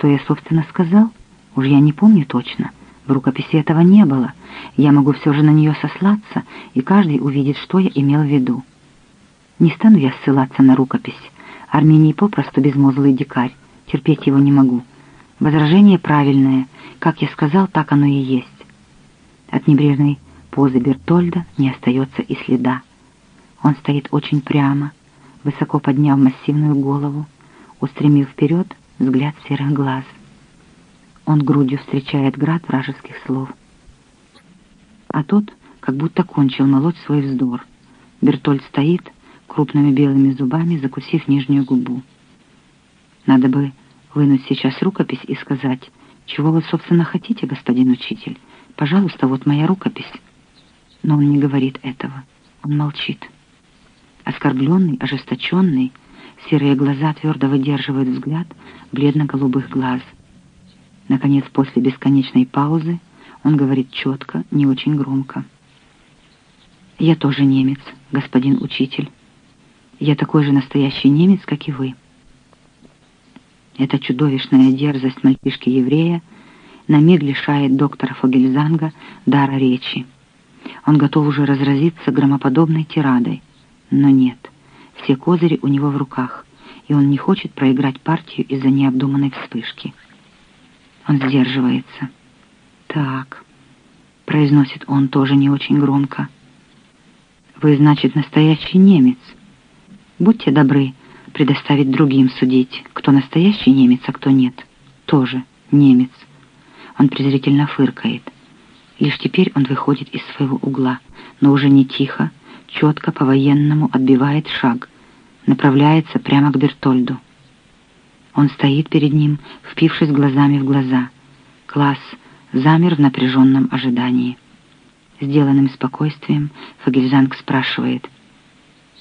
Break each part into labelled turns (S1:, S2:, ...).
S1: Что я, собственно, сказал? Уж я не помню точно. В рукописи этого не было. Я могу все же на нее сослаться, и каждый увидит, что я имел в виду. Не стану я ссылаться на рукопись. Армений попросту безмозглый дикарь. Терпеть его не могу. Возражение правильное. Как я сказал, так оно и есть. От небрежной позы Бертольда не остается и следа. Он стоит очень прямо, высоко подняв массивную голову, устремив вперед взгляд серых глаз. Он грудью встречает град вражеских слов. А тот как будто кончил молоть свой вздор. Бертольд стоит, крупными белыми зубами закусив нижнюю губу. Надо бы вынуть сейчас рукопись и сказать, чего вы, собственно, хотите, господин учитель? Пожалуйста, вот моя рукопись. Но он не говорит этого. Он молчит. Оскорбленный, ожесточенный, серые глаза твердо выдерживают взгляд бледно-голубых глаз. Наконец, после бесконечной паузы, он говорит четко, не очень громко. «Я тоже немец, господин учитель. Я такой же настоящий немец, как и вы». Эта чудовищная дерзость мальчишки-еврея на миг лишает доктора Фогельзанга дара речи. Он готов уже разразиться громоподобной тирадой. Но нет, все козыри у него в руках, и он не хочет проиграть партию из-за необдуманной вспышки. Он сдерживается. «Так», — произносит он тоже не очень громко. «Вы, значит, настоящий немец. Будьте добры предоставить другим судить, кто настоящий немец, а кто нет. Тоже немец». Он презрительно фыркает. Лишь теперь он выходит из своего угла, но уже не тихо, четко по-военному отбивает шаг, направляется прямо к Бертольду. Он стоит перед ним, впившись глазами в глаза. Класс замер в напряженном ожидании. Сделанным спокойствием Фагельзанг спрашивает,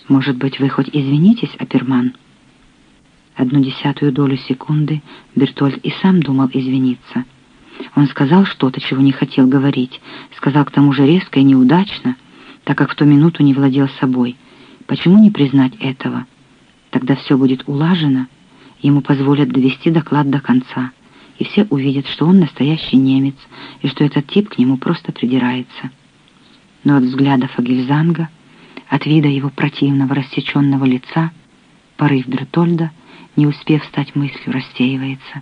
S1: «Может быть, вы хоть извинитесь, Аперман?» Одну десятую долю секунды Бертольд и сам думал извиниться — он сказал что-то, чего не хотел говорить, сказал к тому же резко и неудачно, так как в ту минуту не владел собой. Почему не признать этого? Тогда все будет улажено, ему позволят довести доклад до конца, и все увидят, что он настоящий немец, и что этот тип к нему просто придирается. Но от взгляда Фагельзанга, от вида его противного рассеченного лица, порыв Бертольда, не успев стать мыслью, рассеивается.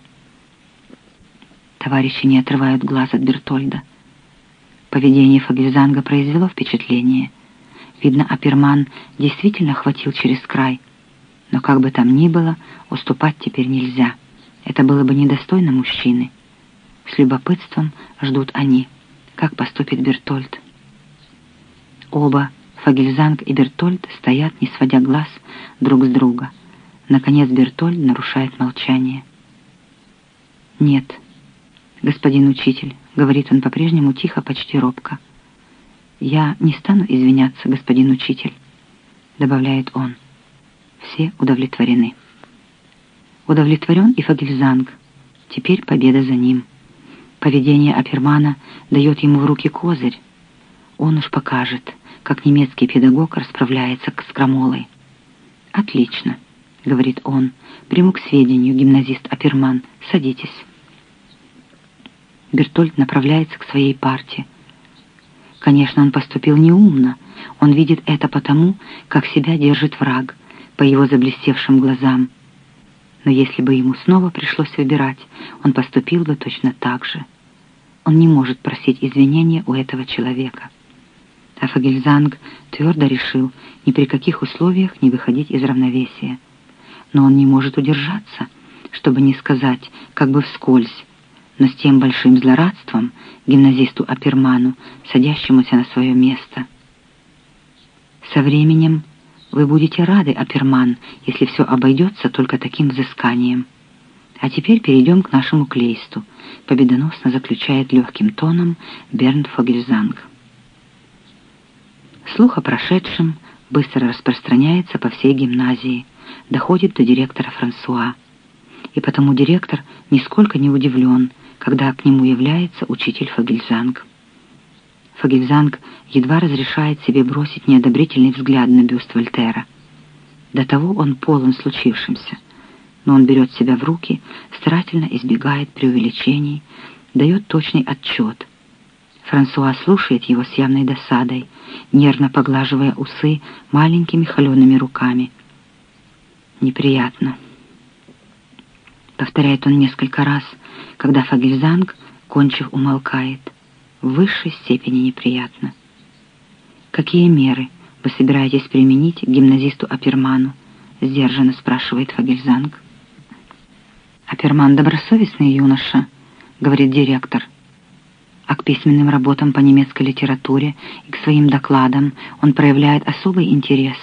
S1: Товарищи не отрывают глаз от Бертольда. Поведение Фагельзанга произвело впечатление. Видно, Аперман действительно хватил через край. Но как бы там ни было, уступать теперь нельзя. Это было бы недостойно мужчины. С любопытством ждут они, как поступит Бертольд. Оба, Фагельзанг и Бертольд, стоят, не сводя глаз друг с друга. Наконец Бертольд нарушает молчание. «Нет», «Господин учитель», — говорит он по-прежнему тихо, почти робко. «Я не стану извиняться, господин учитель», — добавляет он. Все удовлетворены. Удовлетворен и Фагельзанг. Теперь победа за ним. Поведение Апермана дает ему в руки козырь. Он уж покажет, как немецкий педагог расправляется с крамолой. «Отлично», — говорит он, — «приму к сведению, гимназист Аперман. Садитесь». Бертольд направляется к своей партии. Конечно, он поступил неумно. Он видит это потому, как себя держит враг, по его заблестевшим глазам. Но если бы ему снова пришлось выбирать, он поступил бы точно так же. Он не может просить извинения у этого человека. А Фагельзанг твердо решил ни при каких условиях не выходить из равновесия. Но он не может удержаться, чтобы не сказать, как бы вскользь, но с тем большим злорадством гимназисту Аперману, садящемуся на свое место. Со временем вы будете рады, Аперман, если все обойдется только таким взысканием. А теперь перейдем к нашему клейсту, победоносно заключает легким тоном Бернт Фогельзанг. Слух о прошедшем быстро распространяется по всей гимназии, доходит до директора Франсуа. И потому директор нисколько не удивлен, когда к нему является учитель Фагельзанг. Фагельзанг едва разрешает себе бросить неодобрительный взгляд на бюст Вольтера. До того он полон случившимся. но он берет себя в руки, старательно избегает преувеличений, дает точный отчет. Франсуа слушает его с явной досадой, нервно поглаживая усы маленькими холеными руками. «Неприятно», — повторяет он несколько раз, когда Фагельзанг, кончив, умолкает. «В высшей степени неприятно». «Какие меры вы собираетесь применить к гимназисту Аперману?» — сдержанно спрашивает Фагельзанг. «Аперман добросовестный юноша», — говорит директор. А к письменным работам по немецкой литературе и к своим докладам он проявляет особый интерес.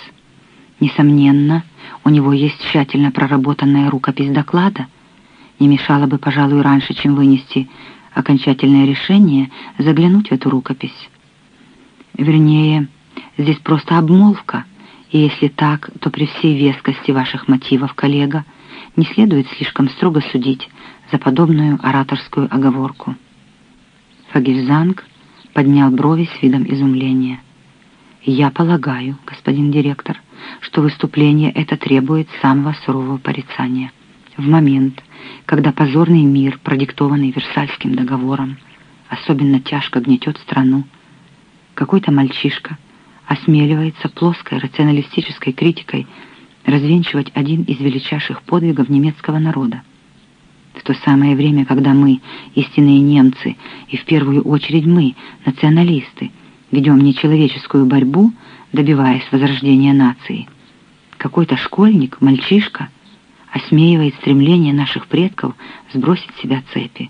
S1: Несомненно, у него есть тщательно проработанная рукопись доклада. Не мешало бы, пожалуй, раньше, чем вынести окончательное решение, заглянуть в эту рукопись. Вернее, здесь просто обмолвка, и если так, то при всей вескости ваших мотивов, коллега, не следует слишком строго судить за подобную ораторскую оговорку. Фагельзанг поднял брови с видом изумления. «Я полагаю, господин директор, что выступление это требует самого сурового порицания. В момент, когда позорный мир, продиктованный Версальским договором, особенно тяжко гнетет страну, какой-то мальчишка осмеливается плоской рационалистической критикой развенчивать один из величайших подвигов немецкого народа. В то самое время, когда мы, истинные немцы, и в первую очередь мы, националисты, ведем нечеловеческую борьбу, добиваясь возрождения нации, какой-то школьник, мальчишка, осмеивает стремление наших предков сбросить с себя цепи.